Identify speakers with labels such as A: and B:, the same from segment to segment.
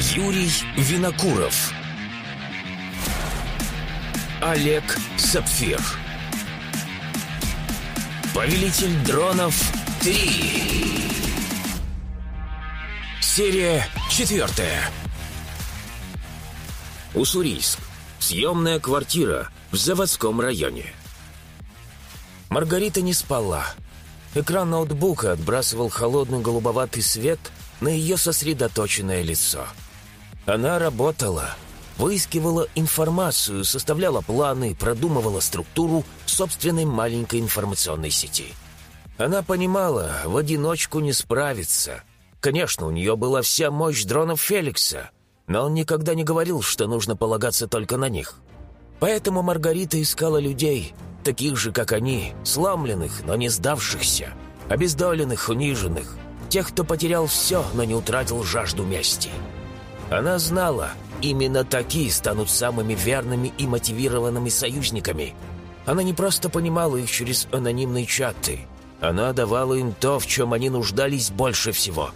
A: Юрий Винокуров Олег Сапфир Повелитель дронов 3 Серия четвертая Уссурийск. Съемная квартира в заводском районе. Маргарита не спала. Экран ноутбука отбрасывал холодный голубоватый свет на ее сосредоточенное лицо. Она работала, выискивала информацию, составляла планы, продумывала структуру собственной маленькой информационной сети. Она понимала, в одиночку не справиться. Конечно, у нее была вся мощь дронов Феликса, но он никогда не говорил, что нужно полагаться только на них. Поэтому Маргарита искала людей, таких же, как они, сломленных, но не сдавшихся, обездоленных, униженных, тех, кто потерял все, но не утратил жажду мести. Она знала, именно такие станут самыми верными и мотивированными союзниками. Она не просто понимала их через анонимные чаты. Она давала им то, в чем они нуждались больше всего.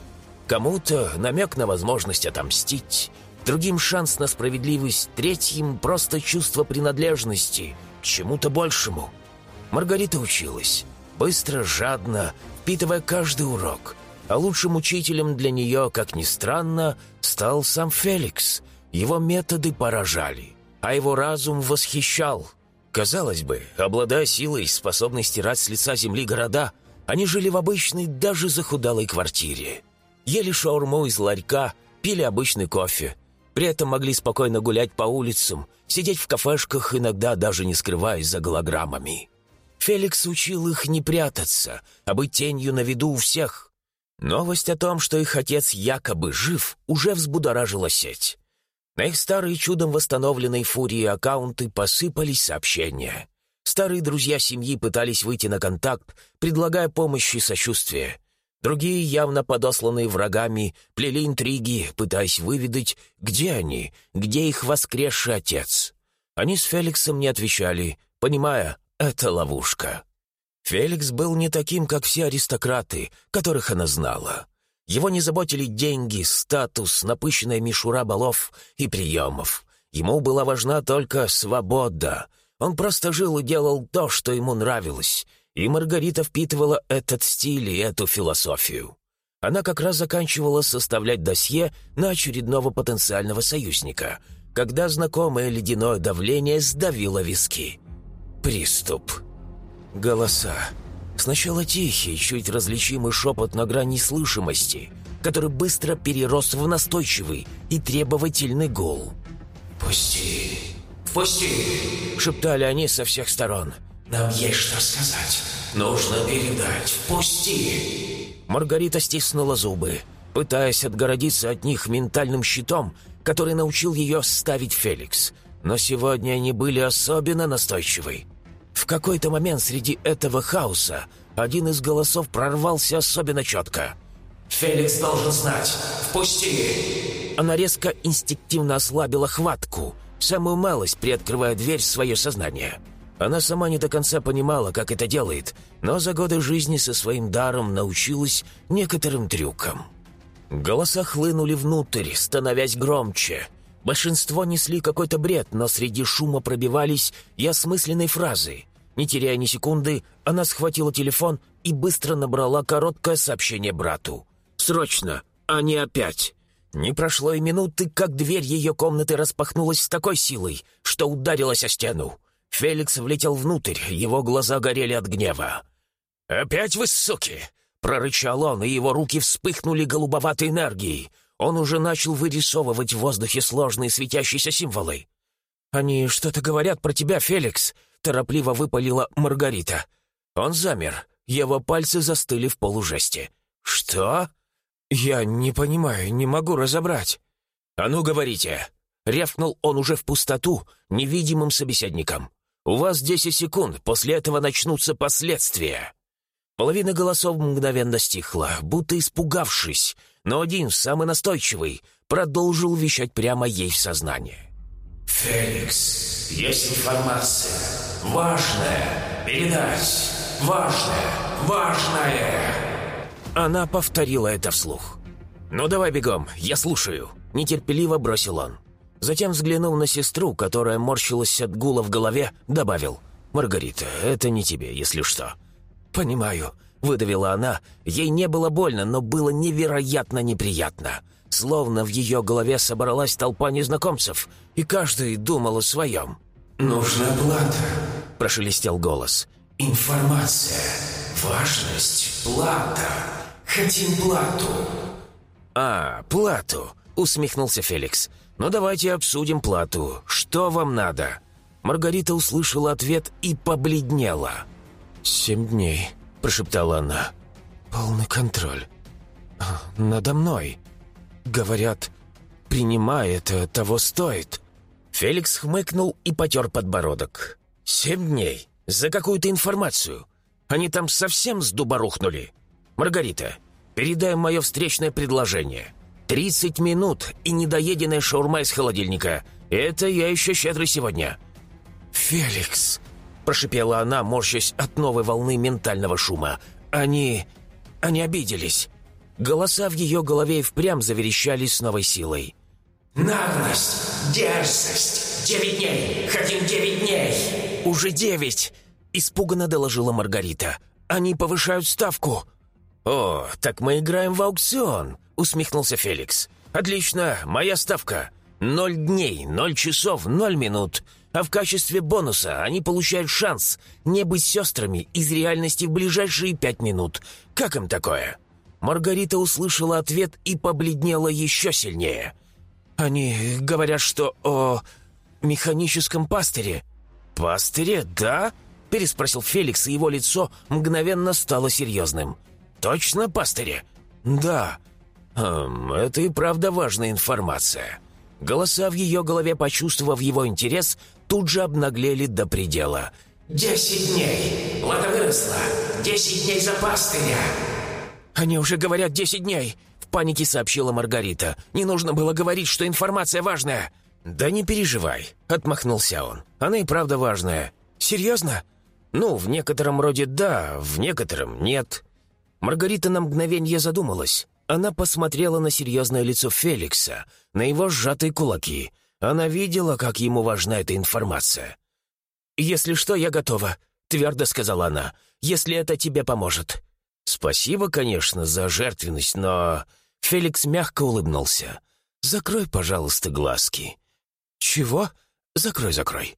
A: Кому-то намек на возможность отомстить, другим шанс на справедливость, третьим просто чувство принадлежности к чему-то большему. Маргарита училась, быстро, жадно, впитывая каждый урок – а лучшим учителем для нее, как ни странно, стал сам Феликс. Его методы поражали, а его разум восхищал. Казалось бы, обладая силой, способной стирать с лица земли города, они жили в обычной, даже захудалой квартире. Ели шаурму из ларька, пили обычный кофе. При этом могли спокойно гулять по улицам, сидеть в кафешках, иногда даже не скрываясь за голограммами. Феликс учил их не прятаться, а быть тенью на виду у всех. Новость о том, что их отец якобы жив, уже взбудоражила сеть. На их старые чудом восстановленные фурии аккаунты посыпались сообщения. Старые друзья семьи пытались выйти на контакт, предлагая помощь и сочувствие. Другие, явно подосланные врагами, плели интриги, пытаясь выведать, где они, где их воскресший отец. Они с Феликсом не отвечали, понимая, это ловушка. Феликс был не таким, как все аристократы, которых она знала. Его не заботили деньги, статус, напыщенная мишура балов и приемов. Ему была важна только свобода. Он просто жил и делал то, что ему нравилось. И Маргарита впитывала этот стиль и эту философию. Она как раз заканчивала составлять досье на очередного потенциального союзника, когда знакомое ледяное давление сдавило виски. Приступ. Голоса. Сначала тихий, чуть различимый шепот на грани слышимости, который быстро перерос в настойчивый и требовательный гул.
B: «Пусти! Впусти!»
A: — шептали они со всех сторон.
B: «Нам есть что сказать. Нужно передать. Впусти!»
A: Маргарита стиснула зубы, пытаясь отгородиться от них ментальным щитом, который научил ее ставить Феликс. Но сегодня они были особенно настойчивы. В какой-то момент среди этого хаоса один из голосов прорвался особенно четко.
B: «Феликс должен знать! Впусти!»
A: Она резко инстинктивно ослабила хватку, самую малость приоткрывая дверь в свое сознание. Она сама не до конца понимала, как это делает, но за годы жизни со своим даром научилась некоторым трюкам. Голоса хлынули внутрь, становясь громче. Большинство несли какой-то бред, но среди шума пробивались и осмысленные фразы. Не теряя ни секунды, она схватила телефон и быстро набрала короткое сообщение брату. «Срочно! А не опять!» Не прошло и минуты, как дверь ее комнаты распахнулась с такой силой, что ударилась о стену. Феликс влетел внутрь, его глаза горели от гнева. «Опять вы, суки!» — прорычал он, и его руки вспыхнули голубоватой энергией — он уже начал вырисовывать в воздухе сложные светящиеся символы. «Они что-то говорят про тебя, Феликс», — торопливо выпалила Маргарита. Он замер, его пальцы застыли в полужесте. «Что?» «Я не понимаю, не могу разобрать». «А ну, говорите!» — рявкнул он уже в пустоту, невидимым собеседником. «У вас десять секунд, после этого начнутся последствия». Половина голосов мгновенно стихла, будто испугавшись, но один, самый настойчивый, продолжил вещать прямо ей в сознание.
B: «Феликс, есть информация. Важная. Передать. Важная. Важная!»
A: Она повторила это вслух. «Ну давай бегом, я слушаю». — нетерпеливо бросил он. Затем, взглянув на сестру, которая морщилась от гула в голове, добавил. «Маргарита, это не тебе, если что». «Понимаю», — выдавила она. Ей не было больно, но было невероятно неприятно. Словно в ее голове собралась толпа незнакомцев, и каждый думал о своем.
B: «Нужна плата», —
A: прошелестел голос.
B: «Информация, важность, плата. Хотим плату».
A: «А, плату», — усмехнулся Феликс. «Ну давайте обсудим плату. Что вам надо?» Маргарита услышала ответ и побледнела. «Семь дней», — прошептала она. «Полный контроль. Надо мной. Говорят, принимай это, того стоит». Феликс хмыкнул и потер подбородок. «Семь дней? За какую-то информацию? Они там совсем с дуба рухнули? Маргарита, передай мое встречное предложение. Тридцать минут и недоеденная шаурма из холодильника. Это я еще щедрый сегодня». «Феликс!» – прошипела она, морщась от новой волны ментального шума. «Они... они обиделись». Голоса в ее голове и впрямь заверещали с новой силой.
B: «Наглость! Дерзость! Девять дней! Хотим девять дней!»
A: «Уже девять!» – испуганно доложила Маргарита. «Они повышают ставку!» «О, так мы играем в аукцион!» – усмехнулся Феликс. «Отлично! Моя ставка! Ноль дней, ноль часов, ноль минут. А в качестве бонуса они получают шанс не быть сестрами из реальности в ближайшие пять минут. Как им такое?» Маргарита услышала ответ и побледнела еще сильнее – «Они говорят, что о механическом пастыре». «Пастыре, да?» — переспросил Феликс, и его лицо мгновенно стало серьезным. «Точно пастыре?» «Да». Хм, «Это и правда важная информация». Голоса в ее голове, почувствовав его интерес, тут же обнаглели до предела.
B: «Десять дней! Лада выросла! Десять дней за пастыря!»
A: «Они уже говорят десять дней!» панике сообщила Маргарита. «Не нужно было говорить, что информация важная!» «Да не переживай», — отмахнулся он. «Она и правда важная». «Серьезно?» «Ну, в некотором роде да, в некотором нет». Маргарита на мгновение задумалась. Она посмотрела на серьезное лицо Феликса, на его сжатые кулаки. Она видела, как ему важна эта информация. «Если что, я готова», — твердо сказала она, «если это тебе поможет». «Спасибо, конечно, за жертвенность, но...» Феликс мягко улыбнулся. «Закрой, пожалуйста, глазки». «Чего? Закрой, закрой».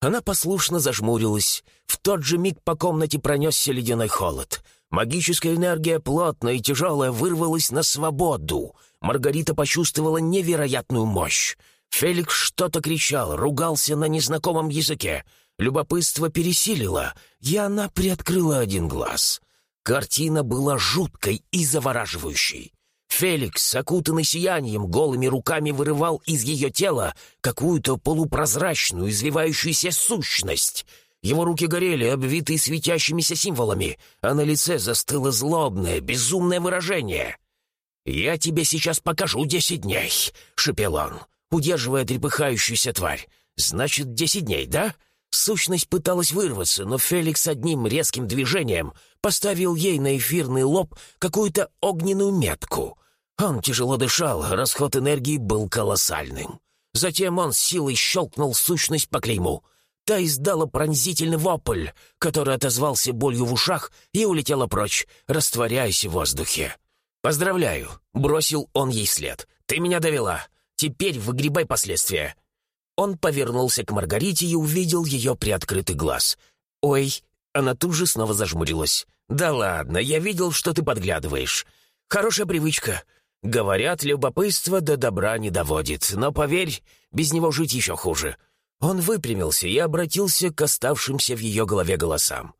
A: Она послушно зажмурилась. В тот же миг по комнате пронесся ледяной холод. Магическая энергия, плотная и тяжелая, вырвалась на свободу. Маргарита почувствовала невероятную мощь. Феликс что-то кричал, ругался на незнакомом языке. Любопытство пересилило, и она приоткрыла один глаз. Картина была жуткой и завораживающей. Феликс, окутанный сиянием, голыми руками вырывал из ее тела какую-то полупрозрачную, извивающуюся сущность. Его руки горели, обвитые светящимися символами, а на лице застыло злобное, безумное выражение. «Я тебе сейчас покажу десять дней», — шепел он, удерживая трепыхающуюся тварь. «Значит, десять дней, да?» Сущность пыталась вырваться, но Феликс одним резким движением поставил ей на эфирный лоб какую-то огненную метку. Он тяжело дышал, расход энергии был колоссальным. Затем он силой щелкнул сущность по клейму. Та издала пронзительный вопль, который отозвался болью в ушах и улетела прочь, растворяясь в воздухе. «Поздравляю!» — бросил он ей след. «Ты меня довела! Теперь выгребай последствия!» Он повернулся к Маргарите и увидел ее приоткрытый глаз. «Ой!» — она тут же снова зажмурилась. «Да ладно, я видел, что ты подглядываешь. Хорошая привычка. Говорят, любопытство до добра не доводит, но, поверь, без него жить еще хуже. Он выпрямился и обратился к оставшимся в ее голове голосам.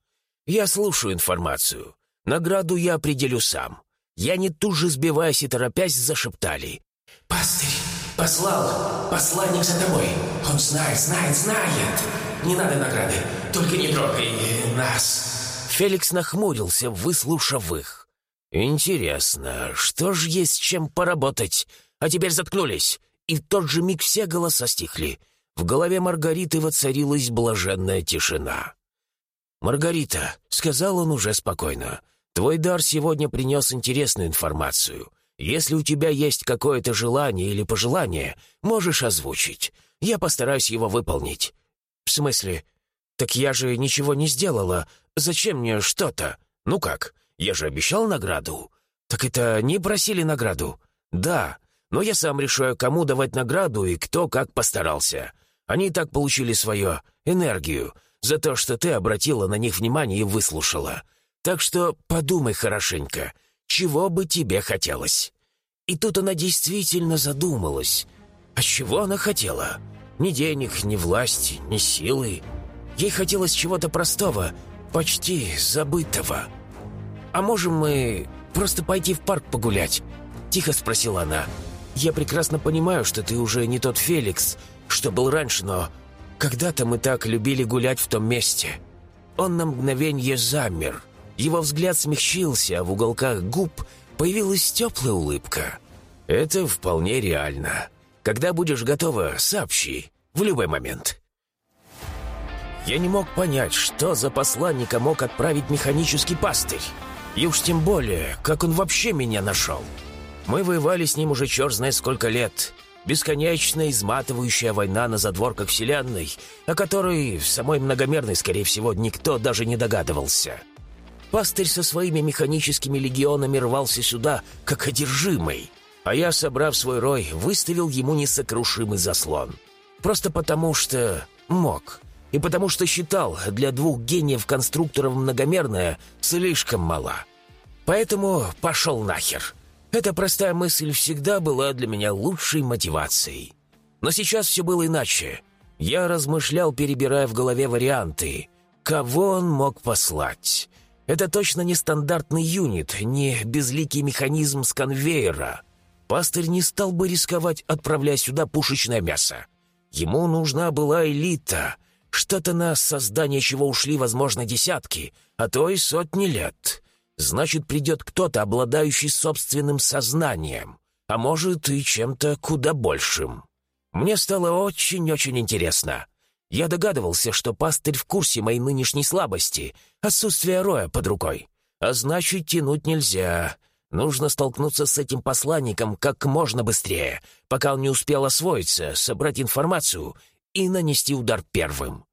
A: «Я слушаю информацию. Награду я определю сам». Я не тут же сбиваясь и торопясь зашептали.
B: «Пастырь послал, посланник за тобой. Он знает, знает, знает. Не надо награды, только не трогай нас».
A: Феликс нахмурился, выслушав их. «Интересно, что ж есть чем поработать? А теперь заткнулись!» И в тот же миг все голоса стихли. В голове Маргариты воцарилась блаженная тишина. «Маргарита», — сказал он уже спокойно, — «твой дар сегодня принес интересную информацию. Если у тебя есть какое-то желание или пожелание, можешь озвучить. Я постараюсь его выполнить». «В смысле? Так я же ничего не сделала. Зачем мне что-то? Ну как? Я же обещал награду». «Так это не просили награду?» «Да, но я сам решаю, кому давать награду и кто как постарался. Они и так получили свою энергию за то, что ты обратила на них внимание и выслушала. Так что подумай хорошенько, чего бы тебе хотелось». И тут она действительно задумалась. А чего она хотела? Ни денег, ни власти, ни силы. Ей хотелось чего-то простого, почти забытого. «А можем мы просто пойти в парк погулять?» Тихо спросила она. «Я прекрасно понимаю, что ты уже не тот Феликс, что был раньше, но когда-то мы так любили гулять в том месте». Он на мгновение замер. Его взгляд смягчился, а в уголках губ появилась теплая улыбка. «Это вполне реально. Когда будешь готова, сообщи. В любой момент». Я не мог понять, что за посланника мог отправить механический пастырь. И уж тем более, как он вообще меня нашел. Мы воевали с ним уже черт знает сколько лет. Бесконечная изматывающая война на задворках Вселенной, о которой в самой многомерной, скорее всего, никто даже не догадывался. Пастырь со своими механическими легионами рвался сюда, как одержимый, а я, собрав свой рой, выставил ему несокрушимый заслон. Просто потому что мог. И потому что считал, для двух гениев-конструкторов многомерная слишком мала. Поэтому пошел нахер. Эта простая мысль всегда была для меня лучшей мотивацией. Но сейчас все было иначе. Я размышлял, перебирая в голове варианты. Кого он мог послать? Это точно не стандартный юнит, не безликий механизм с конвейера. Пастырь не стал бы рисковать, отправляя сюда пушечное мясо. Ему нужна была элита, что-то на создание чего ушли, возможно, десятки, а то и сотни лет значит, придет кто-то, обладающий собственным сознанием, а может и чем-то куда большим. Мне стало очень-очень интересно. Я догадывался, что пастырь в курсе моей нынешней слабости, отсутствия роя под рукой. А значит, тянуть нельзя. Нужно столкнуться с этим посланником как можно быстрее, пока он не успел освоиться, собрать информацию и нанести удар первым.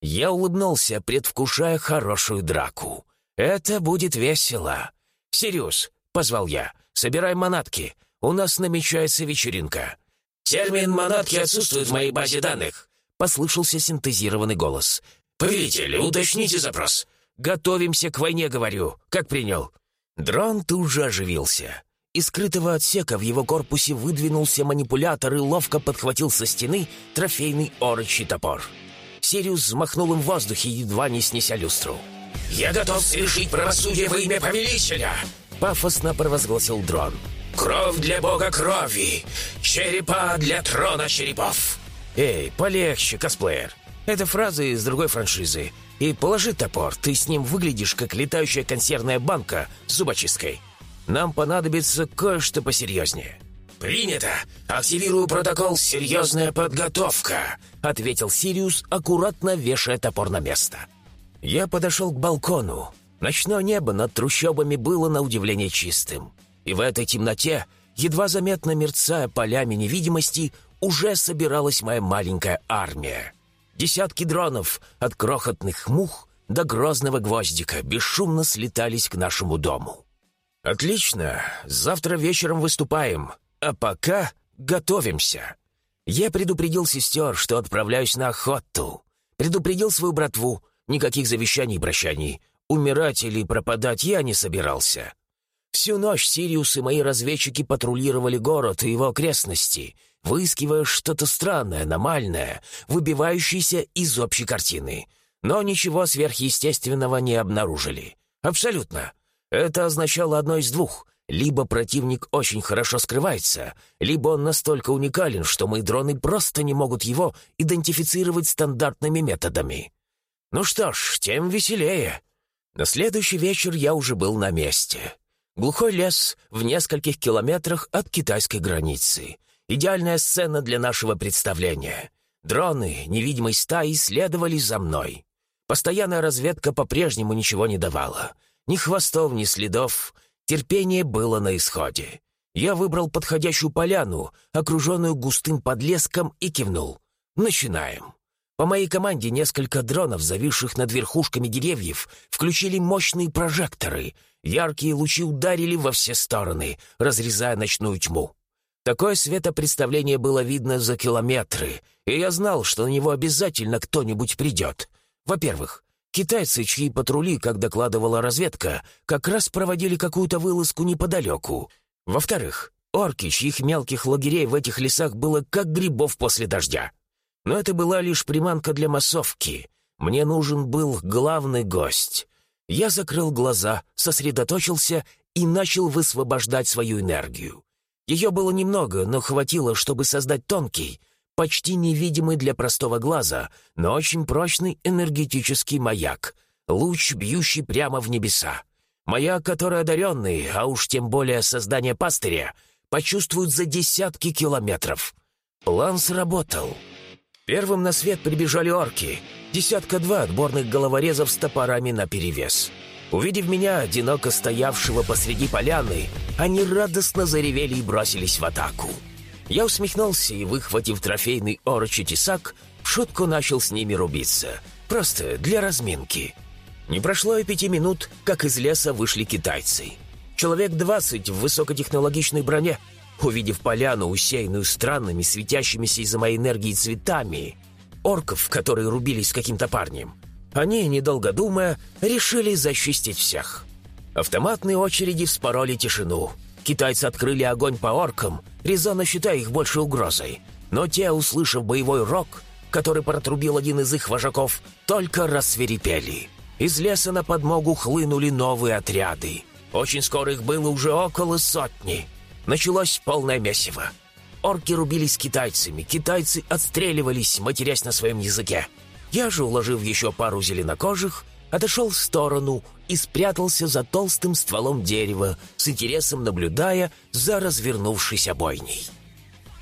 A: Я улыбнулся, предвкушая хорошую драку. «Это будет весело!» «Сириус!» — позвал я. «Собирай манатки. У нас намечается вечеринка».
B: «Термин «манатки» отсутствует в моей базе данных», —
A: послышался синтезированный голос.
B: «Повелитель, уточните запрос».
A: «Готовимся к войне, говорю. Как принял?» Дрон тут же оживился. Из скрытого отсека в его корпусе выдвинулся манипулятор и ловко подхватил со стены трофейный орочий топор. Сириус взмахнул им в воздухе, едва не снеся люстру.
B: «Я готов совершить правосудие во имя повелителя!»
A: Пафосно провозгласил дрон.
B: «Кровь для бога крови! Черепа для трона черепов!»
A: «Эй, полегче, косплеер! Это фраза из другой франшизы. И положи топор, ты с ним выглядишь, как летающая консервная банка с зубочисткой. Нам понадобится кое-что посерьезнее».
B: «Принято! Активирую протокол «Серьезная подготовка», —
A: ответил Сириус, аккуратно вешая топор на место. Я подошел к балкону. Ночное небо над трущобами было на удивление чистым. И в этой темноте, едва заметно мерцая полями невидимости, уже собиралась моя маленькая армия. Десятки дронов, от крохотных мух до грозного гвоздика, бесшумно слетались к нашему дому. «Отлично, завтра вечером выступаем, а пока готовимся». Я предупредил сестер, что отправляюсь на охоту. Предупредил свою братву, Никаких завещаний и прощаний. Умирать или пропадать я не собирался. Всю ночь Сириус и мои разведчики патрулировали город и его окрестности, выискивая что-то странное, аномальное, выбивающееся из общей картины. Но ничего сверхъестественного не обнаружили. Абсолютно. Это означало одно из двух. Либо противник очень хорошо скрывается, либо он настолько уникален, что мои дроны просто не могут его идентифицировать стандартными методами. Ну что ж, тем веселее. На следующий вечер я уже был на месте. Глухой лес в нескольких километрах от китайской границы. Идеальная сцена для нашего представления. Дроны невидимой стаи следовали за мной. Постоянная разведка по-прежнему ничего не давала. Ни хвостов, ни следов. Терпение было на исходе. Я выбрал подходящую поляну, окруженную густым подлеском, и кивнул. «Начинаем». По моей команде несколько дронов, зависших над верхушками деревьев, включили мощные прожекторы. Яркие лучи ударили во все стороны, разрезая ночную тьму. Такое светопредставление было видно за километры, и я знал, что на него обязательно кто-нибудь придет. Во-первых, китайцы, чьи патрули, как докладывала разведка, как раз проводили какую-то вылазку неподалеку. Во-вторых, орки, чьих мелких лагерей в этих лесах было как грибов после дождя. Но это была лишь приманка для массовки. Мне нужен был главный гость. Я закрыл глаза, сосредоточился и начал высвобождать свою энергию. Ее было немного, но хватило, чтобы создать тонкий, почти невидимый для простого глаза, но очень прочный энергетический маяк, луч, бьющий прямо в небеса. Маяк, который одаренный, а уж тем более создание пастыря, почувствуют за десятки километров. План сработал. Первым на свет прибежали орки, десятка-два отборных головорезов с топорами наперевес. Увидев меня, одиноко стоявшего посреди поляны, они радостно заревели и бросились в атаку. Я усмехнулся и, выхватив трофейный орочий тесак, в шутку начал с ними рубиться. Просто для разминки. Не прошло и пяти минут, как из леса вышли китайцы. Человек двадцать в высокотехнологичной броне. Увидев поляну, усеянную странными, светящимися из-за моей энергии цветами, орков, которые рубились с каким-то парнем, они, недолго думая, решили зачистить всех. Автоматные очереди вспороли тишину. Китайцы открыли огонь по оркам, резонно считая их больше угрозой. Но те, услышав боевой рок, который протрубил один из их вожаков, только рассверепели. Из леса на подмогу хлынули новые отряды. Очень скоро их было уже около сотни. Началось полное месиво. Орки рубились с китайцами, китайцы отстреливались, матерясь на своем языке. Я же, уложив еще пару зеленокожих, отошел в сторону и спрятался за толстым стволом дерева, с интересом наблюдая за развернувшейся бойней.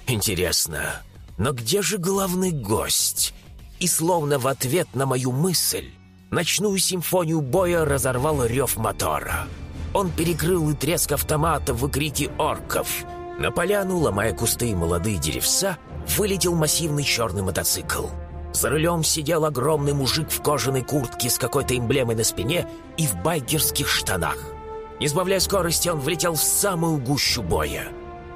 A: Интересно, но где же главный гость? И словно в ответ на мою мысль, ночную симфонию боя разорвал рев мотора. Он перекрыл и треск автомата в крики орков. На поляну, ломая кусты и молодые деревца, вылетел массивный черный мотоцикл. За рулем сидел огромный мужик в кожаной куртке с какой-то эмблемой на спине и в байкерских штанах. Не сбавляя скорости, он влетел в самую гущу боя.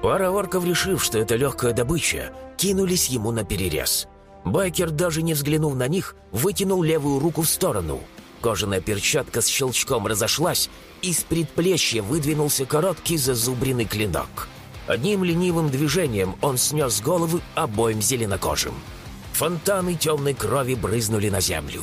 A: Пара орков, решив, что это легкая добыча, кинулись ему на перерез. Байкер, даже не взглянув на них, вытянул левую руку в сторону. Кожаная перчатка с щелчком разошлась, из предплечья выдвинулся короткий зазубренный клинок. Одним ленивым движением он снес головы обоим зеленокожим. Фонтаны темной крови брызнули на землю.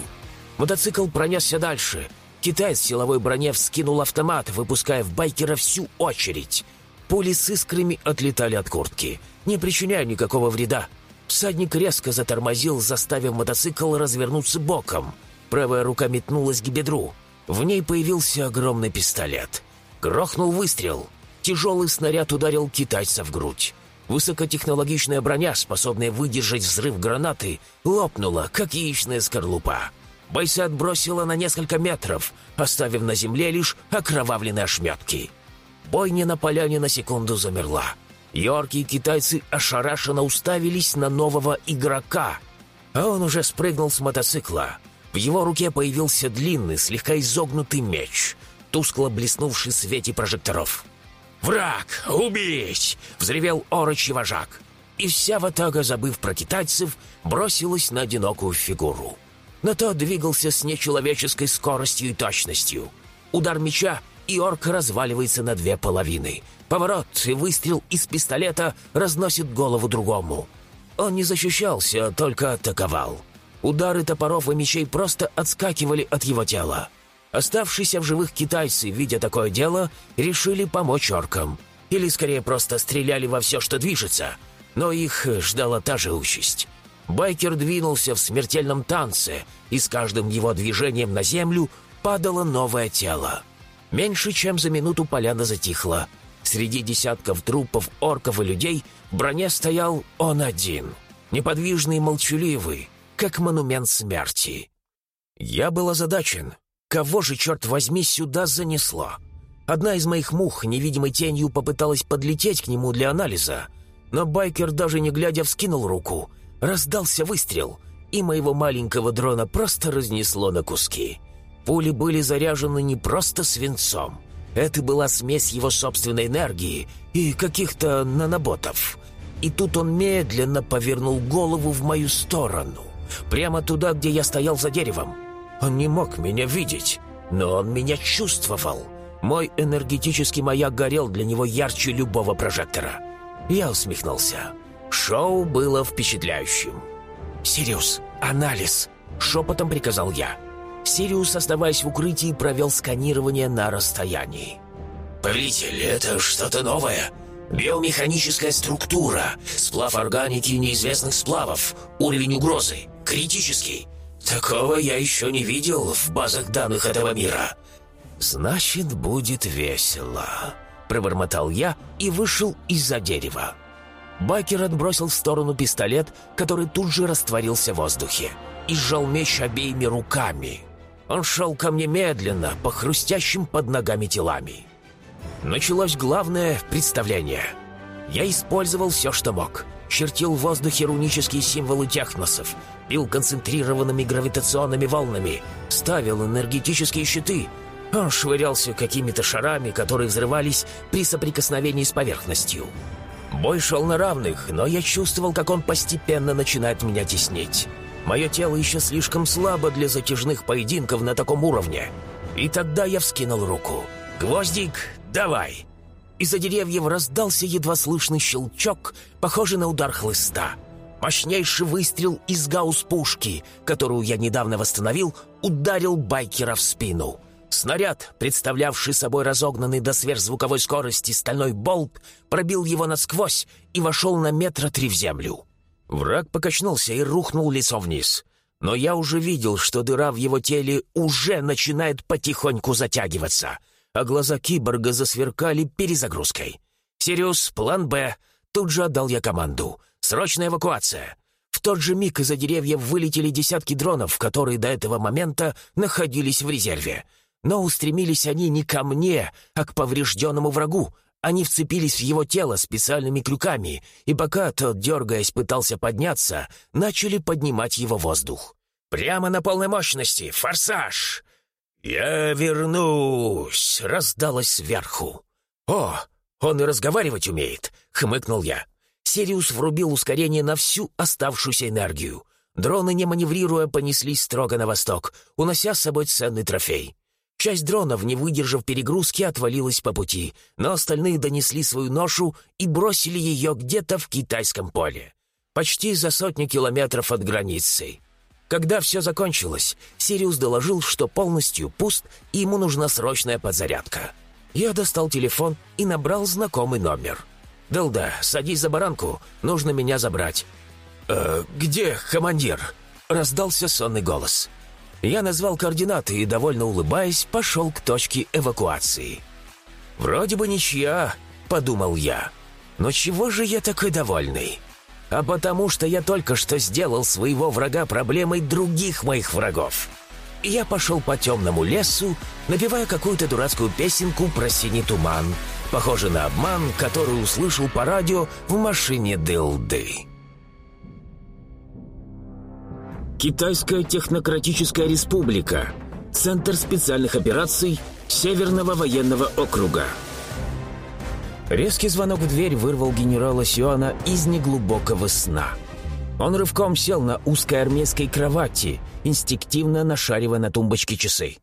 A: Мотоцикл пронесся дальше. Китаец в силовой броне вскинул автомат, выпуская в байкера всю очередь. Пули с искрами отлетали от куртки, не причиняя никакого вреда. Всадник резко затормозил, заставив мотоцикл развернуться боком. Правая рука метнулась к бедру. В ней появился огромный пистолет. Грохнул выстрел. Тяжелый снаряд ударил китайца в грудь. Высокотехнологичная броня, способная выдержать взрыв гранаты, лопнула, как яичная скорлупа. Бойца отбросила на несколько метров, оставив на земле лишь окровавленные ошметки. Бойня на поляне на секунду замерла. Йорки и китайцы ошарашенно уставились на нового игрока, а он уже спрыгнул с мотоцикла. В его руке появился длинный, слегка изогнутый меч, тускло блеснувший в свете прожекторов. «Враг! Убить!» — взревел орочий вожак. И вся ватага, забыв про китайцев, бросилась на одинокую фигуру. Но тот двигался с нечеловеческой скоростью и точностью. Удар меча, и орк разваливается на две половины. Поворот и выстрел из пистолета разносит голову другому. Он не защищался, только атаковал. Удары топоров и мечей просто отскакивали от его тела. Оставшиеся в живых китайцы, видя такое дело, решили помочь оркам. Или, скорее, просто стреляли во все, что движется. Но их ждала та же участь. Байкер двинулся в смертельном танце, и с каждым его движением на землю падало новое тело. Меньше чем за минуту поляна затихла. Среди десятков трупов орков и людей в броне стоял он один. Неподвижный и молчаливый, как монумент смерти. Я был озадачен. Кого же, черт возьми, сюда занесло? Одна из моих мух невидимой тенью попыталась подлететь к нему для анализа, но байкер, даже не глядя, вскинул руку. Раздался выстрел, и моего маленького дрона просто разнесло на куски. Пули были заряжены не просто свинцом. Это была смесь его собственной энергии и каких-то наноботов. И тут он медленно повернул голову в мою сторону, прямо туда, где я стоял за деревом. Он не мог меня видеть, но он меня чувствовал. Мой энергетический маяк горел для него ярче любого прожектора. Я усмехнулся. Шоу было впечатляющим. «Сириус, анализ!» — шепотом приказал я. Сириус, оставаясь в укрытии, провел сканирование на расстоянии.
B: «Повелитель, это что-то новое. Биомеханическая структура, сплав органики неизвестных сплавов, уровень угрозы, критический. Такого я еще не видел в базах данных этого мира».
A: «Значит, будет весело», — пробормотал я и вышел из-за дерева. Бакер отбросил в сторону пистолет, который тут же растворился в воздухе, и сжал меч обеими руками. Он шел ко мне медленно, по хрустящим под ногами телами. Началось главное представление. Я использовал все, что мог. Чертил в воздухе рунические символы техносов, бил концентрированными гравитационными волнами, ставил энергетические щиты. Он швырялся какими-то шарами, которые взрывались при соприкосновении с поверхностью. Бой шел на равных, но я чувствовал, как он постепенно начинает меня теснить. Мое тело еще слишком слабо для затяжных поединков на таком уровне. И тогда я вскинул руку. «Гвоздик, давай!» Из-за деревьев раздался едва слышный щелчок, похожий на удар хлыста. Мощнейший выстрел из гаусс-пушки, которую я недавно восстановил, ударил байкера в спину. Снаряд, представлявший собой разогнанный до сверхзвуковой скорости стальной болт, пробил его насквозь и вошел на метра три в землю. Враг покачнулся и рухнул лицом вниз. Но я уже видел, что дыра в его теле уже начинает потихоньку затягиваться, а глаза киборга засверкали перезагрузкой. «Сириус, план «Б». Тут же отдал я команду. «Срочная эвакуация». В тот же миг из-за деревьев вылетели десятки дронов, которые до этого момента находились в резерве. Но устремились они не ко мне, а к поврежденному врагу, они вцепились в его тело специальными крюками, и пока тот, дергаясь, пытался подняться, начали поднимать его воздух. «Прямо на полной мощности! Форсаж!» «Я вернусь!» — раздалось сверху. «О, он и разговаривать умеет!» — хмыкнул я. Сириус врубил ускорение на всю оставшуюся энергию. Дроны, не маневрируя, понеслись строго на восток, унося с собой ценный трофей. Часть дронов, не выдержав перегрузки, отвалилась по пути, но остальные донесли свою ношу и бросили ее где-то в китайском поле. Почти за сотню километров от границы. Когда все закончилось, Сириус доложил, что полностью пуст и ему нужна срочная подзарядка. Я достал телефон и набрал знакомый номер. «Дылда, садись за баранку, нужно меня забрать». «Э, «Где командир?» — раздался сонный голос. Я назвал координаты и, довольно улыбаясь, пошел к точке эвакуации. «Вроде бы ничья», — подумал я. «Но чего же я такой довольный?» «А потому что я только что сделал своего врага проблемой других моих врагов». Я пошел по темному лесу, напевая какую-то дурацкую песенку про синий туман, похожий на обман, который услышал по радио в машине Дылды. Китайская технократическая республика. Центр специальных операций Северного военного округа. Резкий звонок в дверь вырвал генерала Сюана из неглубокого сна. Он рывком сел на узкой армейской кровати, инстинктивно нашаривая на тумбочке часы.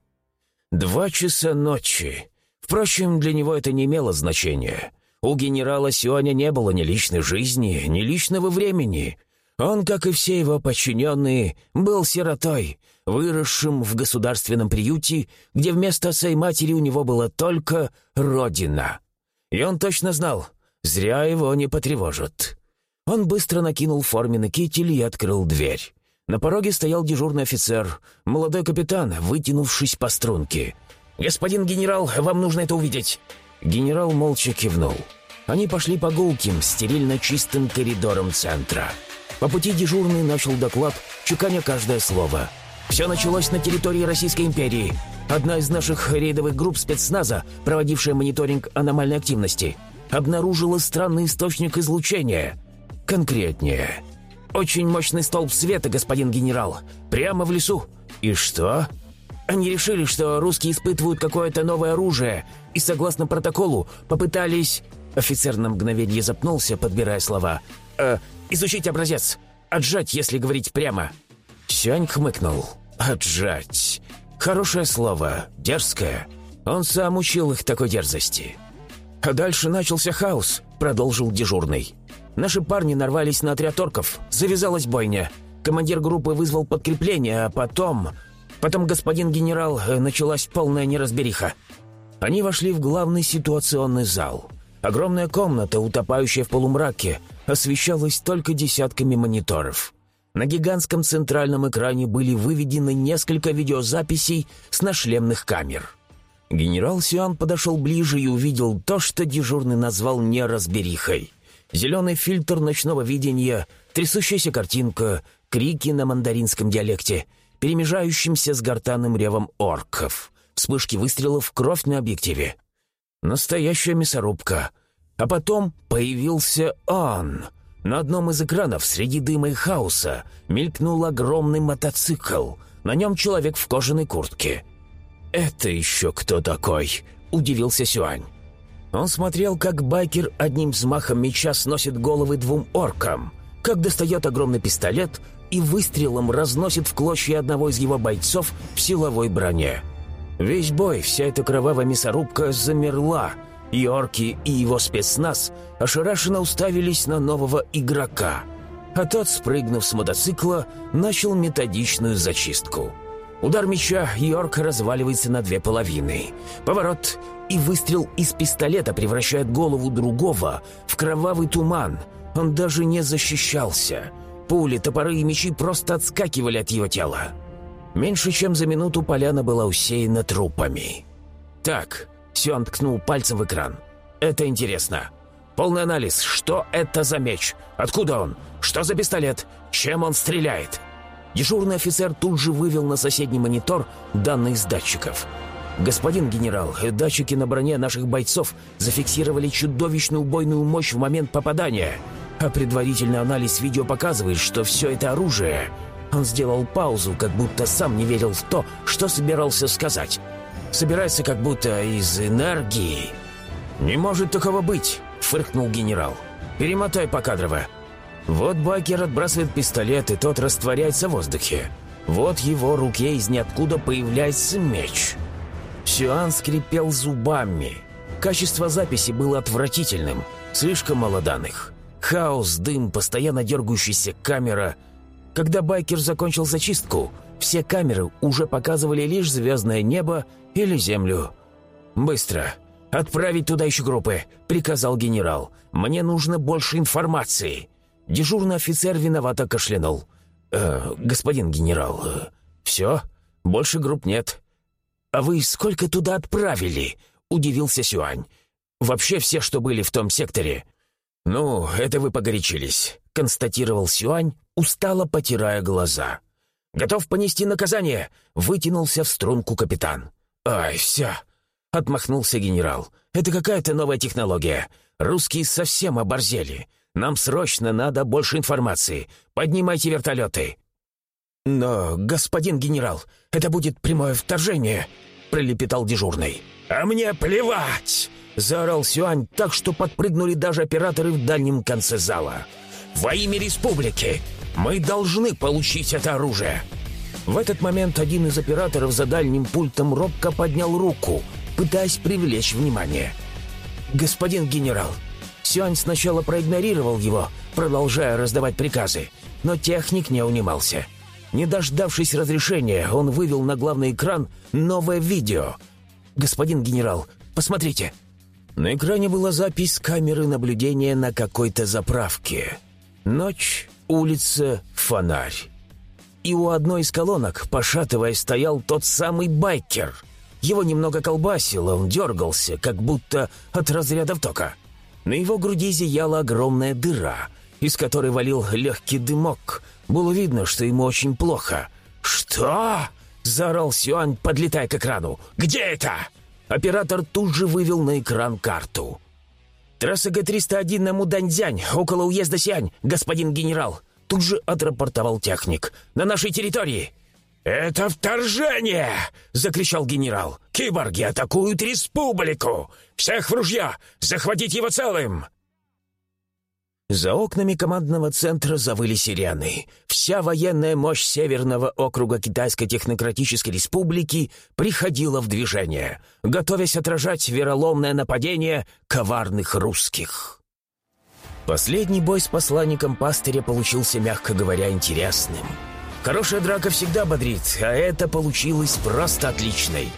A: Два часа ночи. Впрочем, для него это не имело значения. У генерала Сюаня не было ни личной жизни, ни личного времени. Он, как и все его подчиненные, был сиротой, выросшим в государственном приюте, где вместо отца и матери у него была только родина. И он точно знал, зря его не потревожат. Он быстро накинул форменный китель и открыл дверь. На пороге стоял дежурный офицер, молодой капитан, вытянувшись по струнке. «Господин генерал, вам нужно это увидеть!» Генерал молча кивнул. Они пошли по гулким, стерильно чистым коридорам центра. По пути дежурный начал доклад, чеканя каждое слово. «Все началось на территории Российской империи. Одна из наших рейдовых групп спецназа, проводившая мониторинг аномальной активности, обнаружила странный источник излучения. Конкретнее. Очень мощный столб света, господин генерал. Прямо в лесу. И что? Они решили, что русские испытывают какое-то новое оружие, и, согласно протоколу, попытались... Офицер на мгновение запнулся, подбирая слова. «Э, «Изучить образец. Отжать, если говорить прямо». Сянь хмыкнул. «Отжать. Хорошее слово. Дерзкое. Он сам учил их такой дерзости». «А дальше начался хаос», — продолжил дежурный. «Наши парни нарвались на отряд орков. Завязалась бойня. Командир группы вызвал подкрепление, а потом... Потом, господин генерал, э, началась полная неразбериха. Они вошли в главный ситуационный зал. Огромная комната, утопающая в полумраке, освещалась только десятками мониторов. На гигантском центральном экране были выведены несколько видеозаписей с нашлемных камер. Генерал Сиан подошел ближе и увидел то, что дежурный назвал неразберихой. Зеленый фильтр ночного видения, трясущаяся картинка, крики на мандаринском диалекте, перемежающимся с гортанным ревом орков — вспышки выстрелов, кровь на объективе. Настоящая мясорубка. А потом появился он. На одном из экранов среди дыма и хаоса мелькнул огромный мотоцикл. На нем человек в кожаной куртке. «Это еще кто такой?» – удивился Сюань. Он смотрел, как байкер одним взмахом меча сносит головы двум оркам, как достает огромный пистолет и выстрелом разносит в клочья одного из его бойцов в силовой броне. Весь бой, вся эта кровавая мясорубка замерла. Йорки и его спецназ ошарашенно уставились на нового игрока. А тот, спрыгнув с мотоцикла, начал методичную зачистку. Удар меча Йорк разваливается на две половины. Поворот и выстрел из пистолета превращает голову другого в кровавый туман. Он даже не защищался. Пули, топоры и мечи просто отскакивали от его тела. Меньше чем за минуту поляна была усеяна трупами. «Так», — Сион ткнул пальцем в экран. «Это интересно. Полный анализ. Что это за меч? Откуда он? Что за пистолет? Чем он стреляет?» Дежурный офицер тут же вывел на соседний монитор данные с датчиков. «Господин генерал, датчики на броне наших бойцов зафиксировали чудовищную убойную мощь в момент попадания, а предварительный анализ видео показывает, что все это оружие он сделал паузу, как будто сам не верил в то, что собирался сказать. Собирается как будто из энергии. «Не может такого быть!» — фыркнул генерал. «Перемотай покадрово». Вот Бакер отбрасывает пистолет, и тот растворяется в воздухе. Вот его руке из ниоткуда появляется меч. Сюан скрипел зубами. Качество записи было отвратительным. Слишком мало данных. Хаос, дым, постоянно дергающаяся камера — когда байкер закончил зачистку, все камеры уже показывали лишь звездное небо или землю. «Быстро! Отправить туда еще группы!» — приказал генерал. «Мне нужно больше информации!» Дежурный офицер виновато кашлянул. «Э, «Господин генерал, э, все? Больше групп нет». «А вы сколько туда отправили?» — удивился Сюань. «Вообще все, что были в том секторе». «Ну, это вы погорячились», — констатировал Сюань, устало потирая глаза. «Готов понести наказание!» — вытянулся в струнку капитан. «Ай, все!» — отмахнулся генерал. «Это какая-то новая технология. Русские совсем оборзели. Нам срочно надо больше информации. Поднимайте вертолеты!» «Но, господин генерал, это будет прямое вторжение!» — пролепетал дежурный. «А мне плевать!» — заорал Сюань так, что подпрыгнули даже операторы в дальнем конце зала. «Во имя республики! Мы должны получить это оружие!» В этот момент один из операторов за дальним пультом робко поднял руку, пытаясь привлечь внимание. «Господин генерал!» Сюань сначала проигнорировал его, продолжая раздавать приказы, но техник не унимался. Не дождавшись разрешения, он вывел на главный экран новое видео. «Господин генерал, посмотрите!» На экране была запись камеры наблюдения на какой-то заправке. Ночь, улица, фонарь. И у одной из колонок, пошатываясь, стоял тот самый байкер. Его немного колбасило, он дергался, как будто от разрядов тока. На его груди зияла огромная дыра, из которой валил легкий дымок. Было видно, что ему очень плохо. «Что?» — заорал Сюань, подлетая к экрану. «Где это?» Оператор тут же вывел на экран карту. «Трасса Г-301 на Муданьцзянь, около уезда Сиань, господин генерал!» Тут же отрапортовал техник. «На нашей территории!» «Это вторжение!» — закричал генерал. «Киборги атакуют республику! Всех в ружья! Захватить его целым!» За окнами командного центра завыли сирены. Вся военная мощь Северного округа Китайской Технократической Республики приходила в движение, готовясь отражать вероломное нападение коварных русских. Последний бой с посланником пастыря получился, мягко говоря, интересным. Хорошая драка всегда бодрит, а это получилось просто отличной.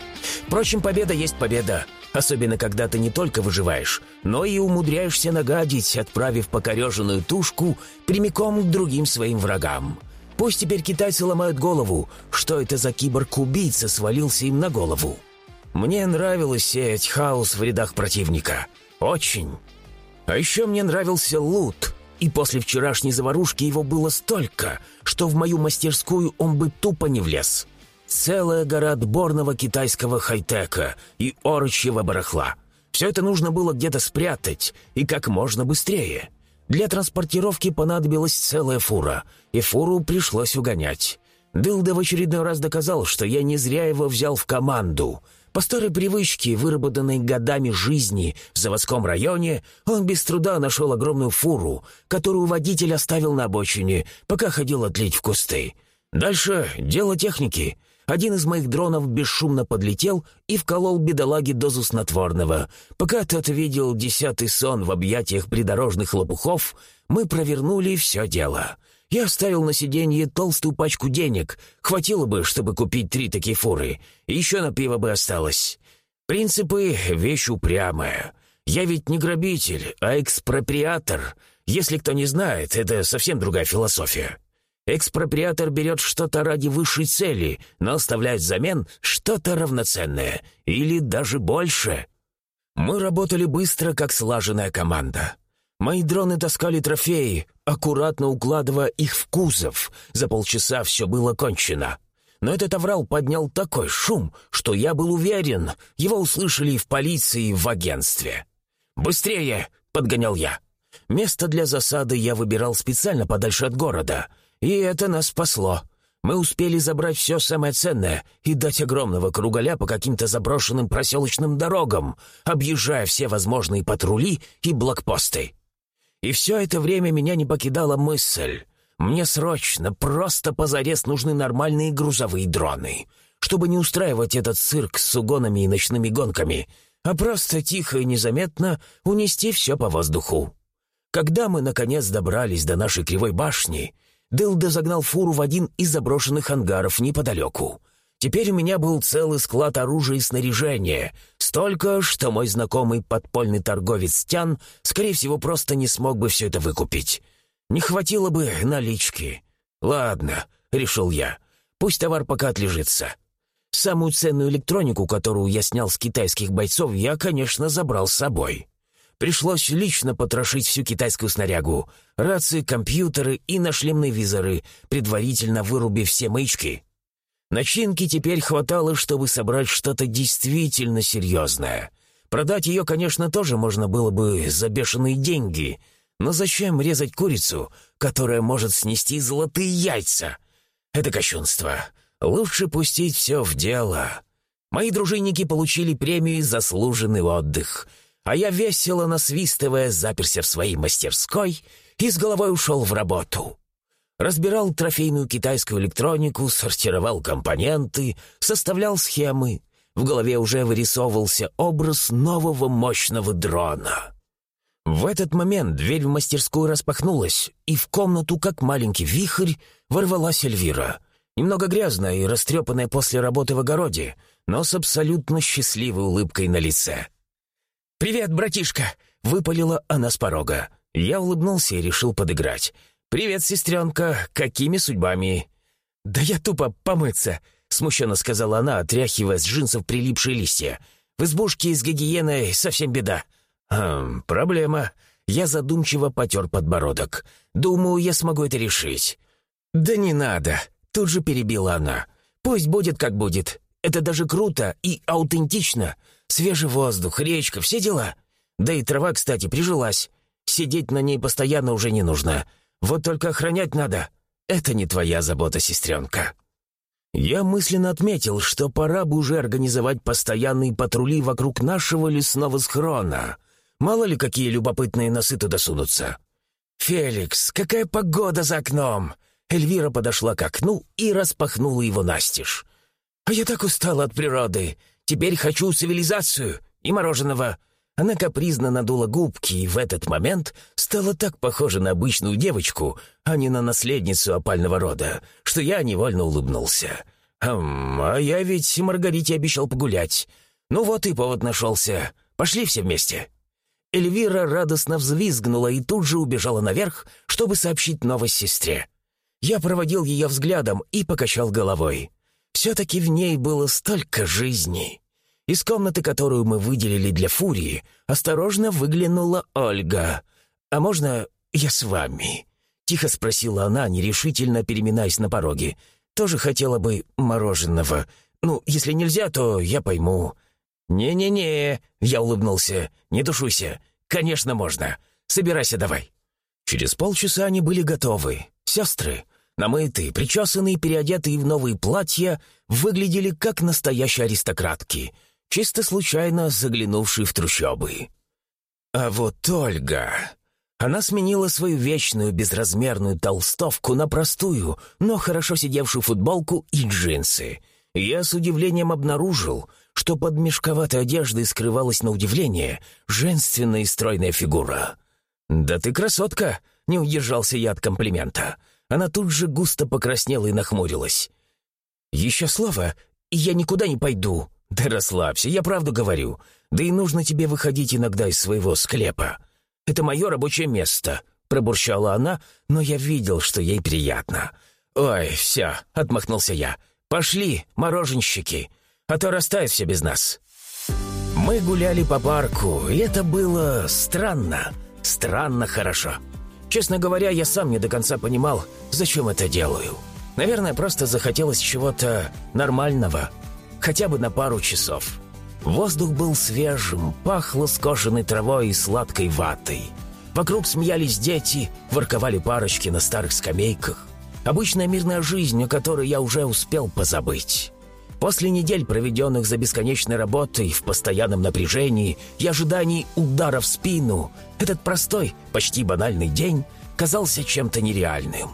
A: Впрочем, победа есть победа. Особенно, когда ты не только выживаешь, но и умудряешься нагадить, отправив покореженную тушку прямиком к другим своим врагам. Пусть теперь китайцы ломают голову, что это за киборг-убийца свалился им на голову. Мне нравилось сеять хаос в рядах противника. Очень. А еще мне нравился лут, и после вчерашней заварушки его было столько, что в мою мастерскую он бы тупо не влез. Целая гора отборного китайского хай-тека и орочьего барахла. Все это нужно было где-то спрятать, и как можно быстрее. Для транспортировки понадобилась целая фура, и фуру пришлось угонять. Дылда в очередной раз доказал, что я не зря его взял в команду. По старой привычке, выработанной годами жизни в заводском районе, он без труда нашел огромную фуру, которую водитель оставил на обочине, пока ходил отлить в кусты. Дальше дело техники — один из моих дронов бесшумно подлетел и вколол бедолаге дозу снотворного. Пока тот видел десятый сон в объятиях придорожных лопухов, мы провернули все дело. Я оставил на сиденье толстую пачку денег. Хватило бы, чтобы купить три такие фуры. И еще на пиво бы осталось. Принципы — вещь упрямая. Я ведь не грабитель, а экспроприатор. Если кто не знает, это совсем другая философия. Экспроприатор берет что-то ради высшей цели, но оставляет взамен что-то равноценное, или даже больше. Мы работали быстро, как слаженная команда. Мои дроны таскали трофеи, аккуратно укладывая их в кузов. За полчаса все было кончено. Но этот аврал поднял такой шум, что я был уверен, его услышали и в полиции, и в агентстве. «Быстрее!» — подгонял я. Место для засады я выбирал специально подальше от города — и это нас спасло. Мы успели забрать все самое ценное и дать огромного кругаля по каким-то заброшенным проселочным дорогам, объезжая все возможные патрули и блокпосты. И все это время меня не покидала мысль. Мне срочно, просто позарез нужны нормальные грузовые дроны, чтобы не устраивать этот цирк с угонами и ночными гонками, а просто тихо и незаметно унести все по воздуху. Когда мы, наконец, добрались до нашей кривой башни — Дылда загнал фуру в один из заброшенных ангаров неподалеку. Теперь у меня был целый склад оружия и снаряжения. Столько, что мой знакомый подпольный торговец Тян, скорее всего, просто не смог бы все это выкупить. Не хватило бы налички. «Ладно», — решил я, — «пусть товар пока отлежится». Самую ценную электронику, которую я снял с китайских бойцов, я, конечно, забрал с собой. Пришлось лично потрошить всю китайскую снарягу, рации, компьютеры и нашлемные визоры, предварительно вырубив все маячки. Начинки теперь хватало, чтобы собрать что-то действительно серьезное. Продать ее, конечно, тоже можно было бы за бешеные деньги, но зачем резать курицу, которая может снести золотые яйца? Это кощунство. Лучше пустить все в дело. Мои дружинники получили премию «Заслуженный отдых», а я, весело насвистывая, заперся в своей мастерской и с головой ушел в работу. Разбирал трофейную китайскую электронику, сортировал компоненты, составлял схемы. В голове уже вырисовывался образ нового мощного дрона. В этот момент дверь в мастерскую распахнулась, и в комнату, как маленький вихрь, ворвалась Эльвира. Немного грязная и растрепанная после работы в огороде, но с абсолютно счастливой улыбкой на лице. «Привет, братишка!» — выпалила она с порога. Я улыбнулся и решил подыграть. «Привет, сестренка! Какими судьбами?» «Да я тупо помыться!» — смущенно сказала она, отряхивая с джинсов прилипшие листья. «В избушке с гигиеной совсем беда». «Хм, проблема». Я задумчиво потер подбородок. «Думаю, я смогу это решить». «Да не надо!» — тут же перебила она. Пусть будет как будет. Это даже круто и аутентично. Свежий воздух, речка, все дела. Да и трава, кстати, прижилась. Сидеть на ней постоянно уже не нужно. Вот только охранять надо. Это не твоя забота, сестренка». Я мысленно отметил, что пора бы уже организовать постоянные патрули вокруг нашего лесного схрона. Мало ли, какие любопытные носы туда сунутся. «Феликс, какая погода за окном!» Эльвира подошла к окну и распахнула его настежь. «А я так устала от природы. Теперь хочу цивилизацию и мороженого». Она капризно надула губки и в этот момент стала так похожа на обычную девочку, а не на наследницу опального рода, что я невольно улыбнулся. «Хм, а я ведь Маргарите обещал погулять. Ну вот и повод нашелся. Пошли все вместе». Эльвира радостно взвизгнула и тут же убежала наверх, чтобы сообщить новость сестре. Я проводил ее взглядом и покачал головой. Все-таки в ней было столько жизни. Из комнаты, которую мы выделили для Фурии, осторожно выглянула Ольга. «А можно я с вами?» — тихо спросила она, нерешительно переминаясь на пороге. «Тоже хотела бы мороженого. Ну, если нельзя, то я пойму». «Не-не-не», — я улыбнулся, — «не душуйся. Конечно, можно. Собирайся давай». Через полчаса они были готовы. Сестры, намытые, причесанные, переодетые в новые платья, выглядели как настоящие аристократки — чисто случайно заглянувший в трущобы. А вот Ольга... Она сменила свою вечную безразмерную толстовку на простую, но хорошо сидевшую футболку и джинсы. Я с удивлением обнаружил, что под мешковатой одеждой скрывалась на удивление женственная и стройная фигура. «Да ты красотка!» — не удержался я от комплимента. Она тут же густо покраснела и нахмурилась. «Еще слово, и я никуда не пойду», «Да расслабься, я правду говорю. Да и нужно тебе выходить иногда из своего склепа. Это мое рабочее место», — пробурчала она, но я видел, что ей приятно. «Ой, все», — отмахнулся я. «Пошли, мороженщики, а то растает все без нас». Мы гуляли по парку, и это было странно, странно хорошо. Честно говоря, я сам не до конца понимал, зачем это делаю. Наверное, просто захотелось чего-то нормального — хотя бы на пару часов. Воздух был свежим, пахло скошенной травой и сладкой ватой. Вокруг смеялись дети, ворковали парочки на старых скамейках. Обычная мирная жизнь, о которой я уже успел позабыть. После недель, проведенных за бесконечной работой, в постоянном напряжении и ожидании удара в спину, этот простой, почти банальный день казался чем-то нереальным.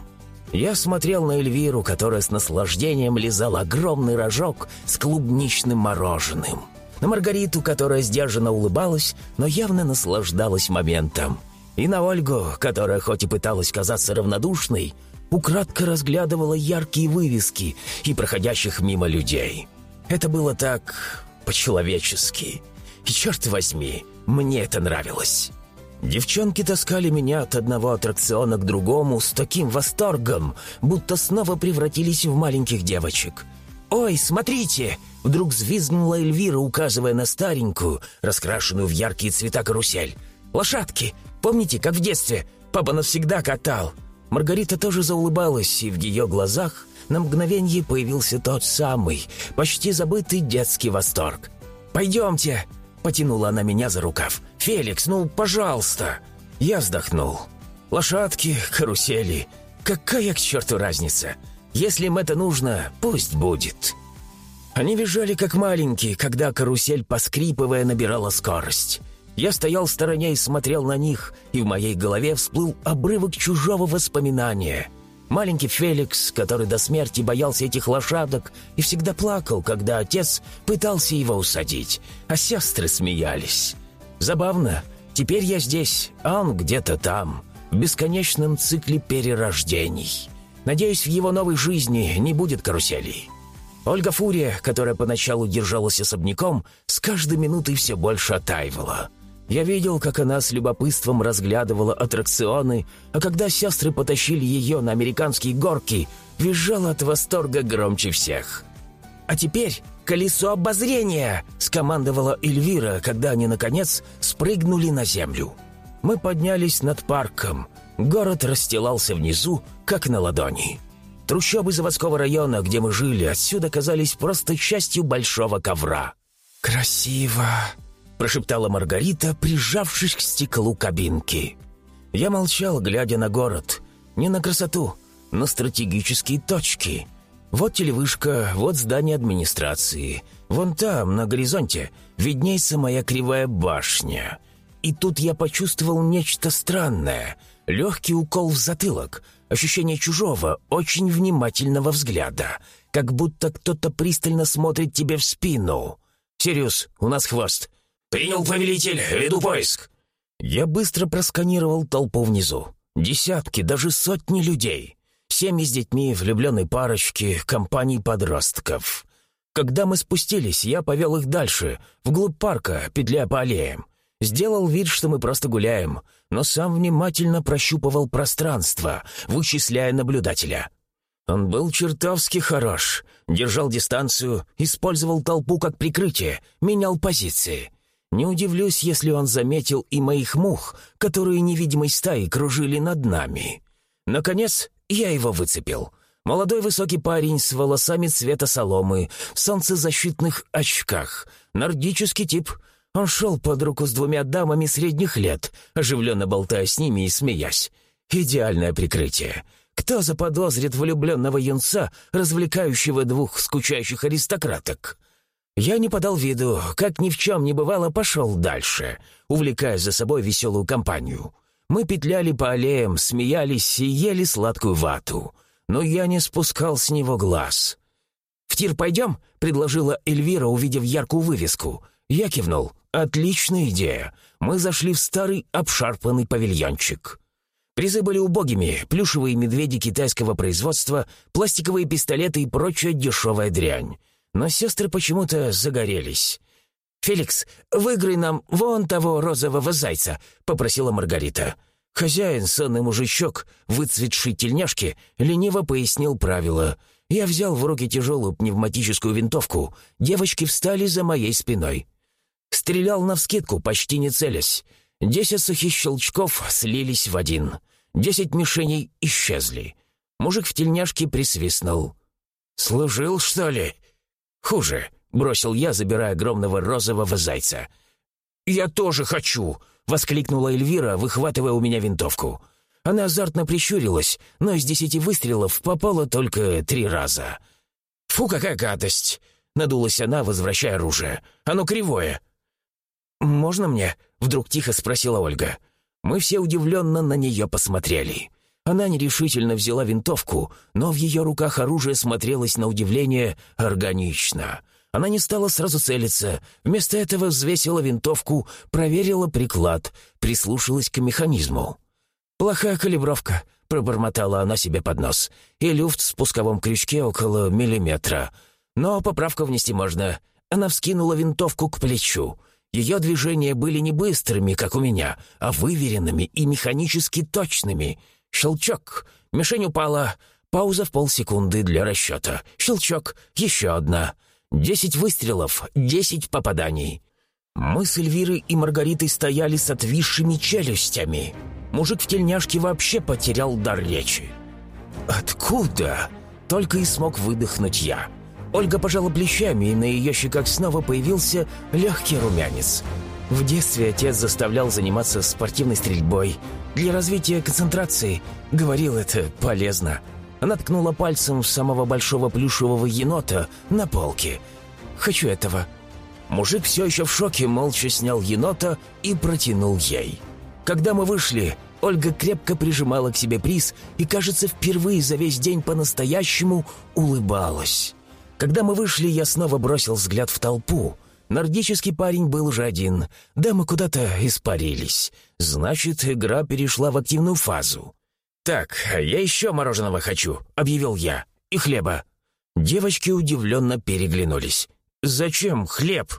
A: Я смотрел на Эльвиру, которая с наслаждением лизала огромный рожок с клубничным мороженым. На Маргариту, которая сдержанно улыбалась, но явно наслаждалась моментом. И на Ольгу, которая хоть и пыталась казаться равнодушной, украдко разглядывала яркие вывески и проходящих мимо людей. Это было так по-человечески. И черт возьми, мне это нравилось. Девчонки таскали меня от одного аттракциона к другому с таким восторгом, будто снова превратились в маленьких девочек. «Ой, смотрите!» — вдруг взвизгнула Эльвира, указывая на старенькую, раскрашенную в яркие цвета карусель. «Лошадки! Помните, как в детстве? Папа навсегда катал!» Маргарита тоже заулыбалась, и в ее глазах на мгновение появился тот самый, почти забытый детский восторг. «Пойдемте!» Потянула она меня за рукав. «Феликс, ну, пожалуйста!» Я вздохнул. «Лошадки, карусели. Какая к черту разница? Если им это нужно, пусть будет». Они бежали как маленькие, когда карусель, поскрипывая, набирала скорость. Я стоял в стороне и смотрел на них, и в моей голове всплыл обрывок чужого воспоминания — Маленький Феликс, который до смерти боялся этих лошадок и всегда плакал, когда отец пытался его усадить, а сестры смеялись. Забавно, теперь я здесь, а он где-то там, в бесконечном цикле перерождений. Надеюсь, в его новой жизни не будет каруселей. Ольга Фурия, которая поначалу держалась особняком, с каждой минутой все больше оттаивала – я видел, как она с любопытством разглядывала аттракционы, а когда сестры потащили ее на американские горки, визжала от восторга громче всех. «А теперь колесо обозрения!» — скомандовала Эльвира, когда они, наконец, спрыгнули на землю. Мы поднялись над парком. Город расстилался внизу, как на ладони. Трущобы заводского района, где мы жили, отсюда казались просто частью большого ковра. «Красиво!» — прошептала Маргарита, прижавшись к стеклу кабинки. Я молчал, глядя на город. Не на красоту, на стратегические точки. Вот телевышка, вот здание администрации. Вон там, на горизонте, виднеется моя кривая башня. И тут я почувствовал нечто странное. Легкий укол в затылок — ощущение чужого, очень внимательного взгляда, как будто кто-то пристально смотрит тебе в спину. «Сириус, у нас хвост!»
B: «Принял, повелитель, веду поиск!»
A: Я быстро просканировал толпу внизу. Десятки, даже сотни людей. Семьи с детьми, влюбленные парочки, компании подростков. Когда мы спустились, я повел их дальше, вглубь парка, петля по аллеям. Сделал вид, что мы просто гуляем, но сам внимательно прощупывал пространство, вычисляя наблюдателя. Он был чертовски хорош, держал дистанцию, использовал толпу как прикрытие, менял позиции. Не удивлюсь, если он заметил и моих мух, которые невидимой стаей кружили над нами. Наконец, я его выцепил. Молодой высокий парень с волосами цвета соломы, в солнцезащитных очках, нордический тип — он шел под руку с двумя дамами средних лет, оживленно болтая с ними и смеясь. Идеальное прикрытие. Кто заподозрит влюбленного юнца, развлекающего двух скучающих аристократок? Я не подал виду, как ни в чем не бывало, пошел дальше, увлекая за собой веселую компанию. Мы петляли по аллеям, смеялись и ели сладкую вату. Но я не спускал с него глаз. «В тир пойдем?» — предложила Эльвира, увидев яркую вывеску. Я кивнул. «Отличная идея. Мы зашли в старый обшарпанный павильончик». Призы были убогими, плюшевые медведи китайского производства, пластиковые пистолеты и прочая дешевая дрянь. Но сестры почему-то загорелись. «Феликс, выиграй нам вон того розового зайца», — попросила Маргарита. Хозяин, сонный мужичок, выцветший тельняшки, лениво пояснил правила. Я взял в руки тяжелую пневматическую винтовку. Девочки встали за моей спиной. Стрелял навскидку, почти не целясь. Десять сухих щелчков слились в один. Десять мишеней исчезли. Мужик в тельняшке присвистнул. «Служил, что ли?» «Хуже», — бросил я, забирая огромного розового зайца. «Я тоже хочу!» — воскликнула Эльвира, выхватывая у меня винтовку. Она азартно прищурилась, но из десяти выстрелов попало только три раза. «Фу, какая гадость!» — надулась она, возвращая оружие. «Оно кривое!» «Можно мне?» — вдруг тихо спросила Ольга. Мы все удивленно на нее посмотрели. Она нерешительно взяла винтовку, но в ее руках оружие смотрелось на удивление органично. Она не стала сразу целиться, вместо этого взвесила винтовку, проверила приклад, прислушалась к механизму. «Плохая калибровка», — пробормотала она себе под нос, и люфт в спусковом крючке около миллиметра. «Но поправку внести можно». Она вскинула винтовку к плечу. Ее движения были не быстрыми, как у меня, а выверенными и механически точными. Щелчок. Мишень упала. Пауза в полсекунды для расчета. Щелчок. Еще одна. Десять выстрелов. Десять попаданий. Мы с Эльвирой и Маргаритой стояли с отвисшими челюстями. Мужик в тельняшке вообще потерял дар речи. «Откуда?» — только и смог выдохнуть я. Ольга пожала плечами, и на ее щеках снова появился легкий румянец. В детстве отец заставлял заниматься спортивной стрельбой. Для развития концентрации, говорил, это полезно. Она ткнула пальцем в самого большого плюшевого енота на полке. «Хочу этого». Мужик все еще в шоке молча снял енота и протянул ей. Когда мы вышли, Ольга крепко прижимала к себе приз и, кажется, впервые за весь день по-настоящему улыбалась. Когда мы вышли, я снова бросил взгляд в толпу. Нордический парень был уже один. Да мы куда-то испарились. Значит, игра перешла в активную фазу. «Так, я еще мороженого хочу», — объявил я. «И хлеба». Девочки удивленно переглянулись. «Зачем хлеб?»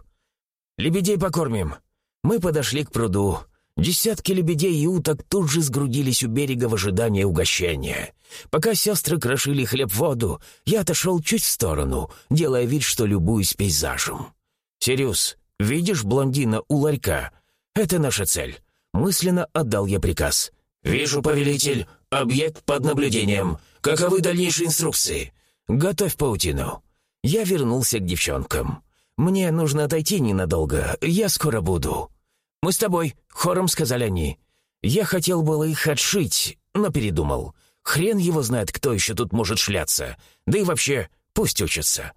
A: «Лебедей покормим». Мы подошли к пруду. Десятки лебедей и уток тут же сгрудились у берега в ожидании угощения. Пока сестры крошили хлеб в воду, я отошел чуть в сторону, делая вид, что любуюсь пейзажем. «Сириус, видишь блондина у ларька? Это наша цель». Мысленно отдал я приказ.
B: «Вижу, повелитель. Объект под наблюдением. Каковы дальнейшие инструкции?»
A: «Готовь паутину». Я вернулся к девчонкам. «Мне нужно отойти ненадолго, я скоро буду». «Мы с тобой», — хором сказали они. Я хотел было их отшить, но передумал. Хрен его знает, кто еще тут может шляться. Да и вообще, пусть учатся.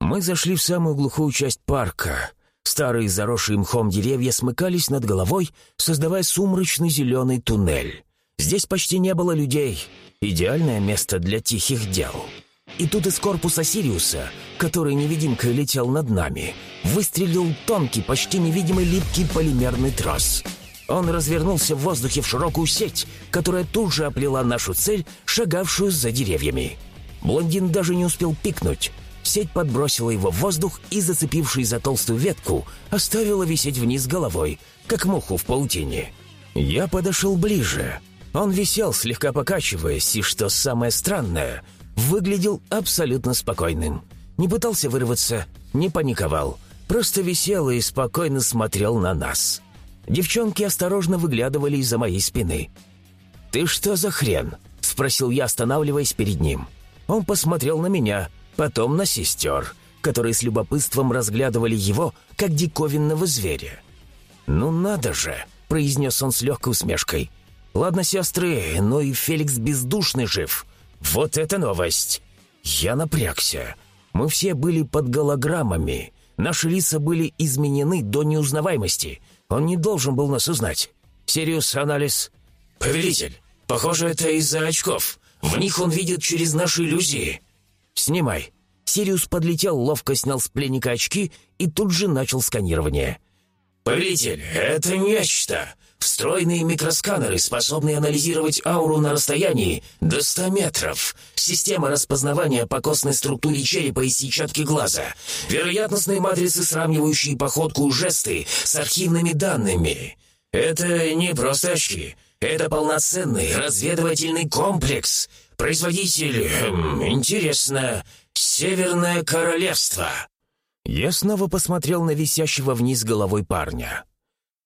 A: Мы зашли в самую глухую часть парка. Старые заросшие мхом деревья смыкались над головой, создавая сумрачный зеленый туннель. Здесь почти не было людей. Идеальное место для тихих дел. И тут из корпуса Сириуса, который невидимкой летел над нами, выстрелил тонкий, почти невидимый липкий полимерный трос. Он развернулся в воздухе в широкую сеть, которая тут же оплела нашу цель, шагавшую за деревьями. Блондин даже не успел пикнуть. Сеть подбросила его в воздух и, зацепившись за толстую ветку, оставила висеть вниз головой, как муху в паутине. Я подошел ближе. Он висел, слегка покачиваясь, и, что самое странное, выглядел абсолютно спокойным. Не пытался вырваться, не паниковал, просто висел и спокойно смотрел на нас. Девчонки осторожно выглядывали из-за моей спины. «Ты что за хрен?» — спросил я, останавливаясь перед ним. Он посмотрел на меня, потом на сестер, которые с любопытством разглядывали его, как диковинного зверя. «Ну надо же!» — произнес он с легкой усмешкой. «Ладно, сестры, но и Феликс бездушный жив. Вот это новость!» Я напрягся. Мы все были под голограммами. Наши лица были изменены до неузнаваемости — он не должен был нас узнать. Сириус, анализ...»
B: «Повелитель, похоже, это из-за очков. В них он видит через наши иллюзии».
A: «Снимай». Сириус подлетел, ловко снял с пленника очки и тут же начал сканирование.
B: «Повелитель, это нечто. Встроенные микросканеры, способные анализировать ауру на расстоянии до 100 метров. Система распознавания по костной структуре черепа и сетчатки глаза. Вероятностные матрицы, сравнивающие походку жесты с архивными данными. Это не просто очки. Это полноценный разведывательный комплекс. Производитель, эм, интересно, Северное Королевство.
A: Я снова посмотрел на висящего вниз головой парня.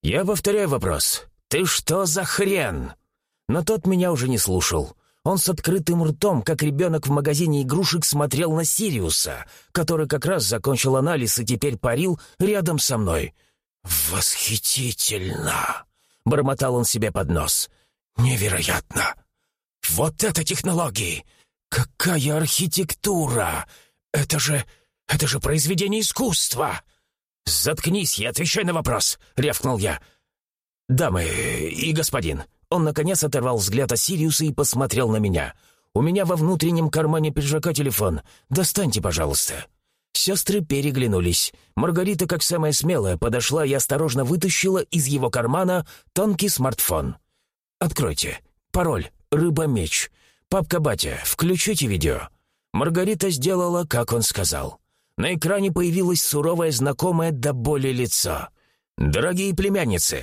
A: «Я повторяю вопрос. Ты что за хрен?» Но тот меня уже не слушал. Он с открытым ртом, как ребенок в магазине игрушек, смотрел на Сириуса, который как раз закончил анализ и теперь парил рядом со мной. «Восхитительно!» — бормотал он себе под нос. «Невероятно! Вот это технологии! Какая архитектура! Это же... это же произведение искусства!» «Заткнись и отвечай на вопрос!» — рявкнул я. «Дамы и господин». Он, наконец, оторвал взгляд от Сириуса и посмотрел на меня. «У меня во внутреннем кармане пиджака телефон. Достаньте, пожалуйста». Сестры переглянулись. Маргарита, как самая смелая, подошла и осторожно вытащила из его кармана тонкий смартфон. «Откройте. Пароль. Рыба-меч. Папка-батя, включите видео». Маргарита сделала, как он сказал. На экране появилось суровое знакомое до боли лицо. «Дорогие племянницы!»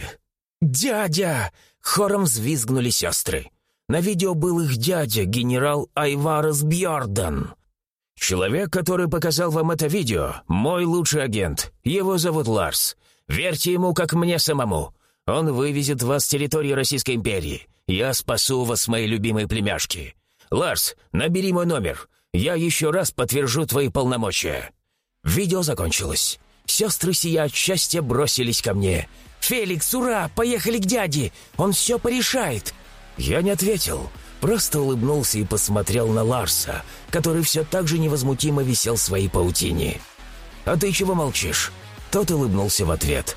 A: «Дядя!» — хором взвизгнули сестры. На видео был их дядя, генерал Айварес Бьордан. «Человек, который показал вам это видео, мой лучший агент. Его зовут Ларс. Верьте ему, как мне самому. Он вывезет вас с территории Российской империи. Я спасу вас, мои любимые племяшки. Ларс, набери мой номер. Я еще раз подтвержу твои полномочия». Видео закончилось. Сестры сия от счастья бросились ко мне. «Феликс, ура! Поехали к дяде! Он все порешает!» Я не ответил, просто улыбнулся и посмотрел на Ларса, который все так же невозмутимо висел в своей паутине. «А ты чего молчишь?» Тот улыбнулся в ответ.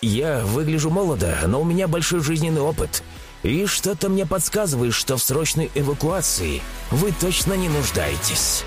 A: «Я выгляжу молодо, но у меня большой жизненный опыт. И что-то мне подсказывает, что в срочной эвакуации вы точно не нуждаетесь».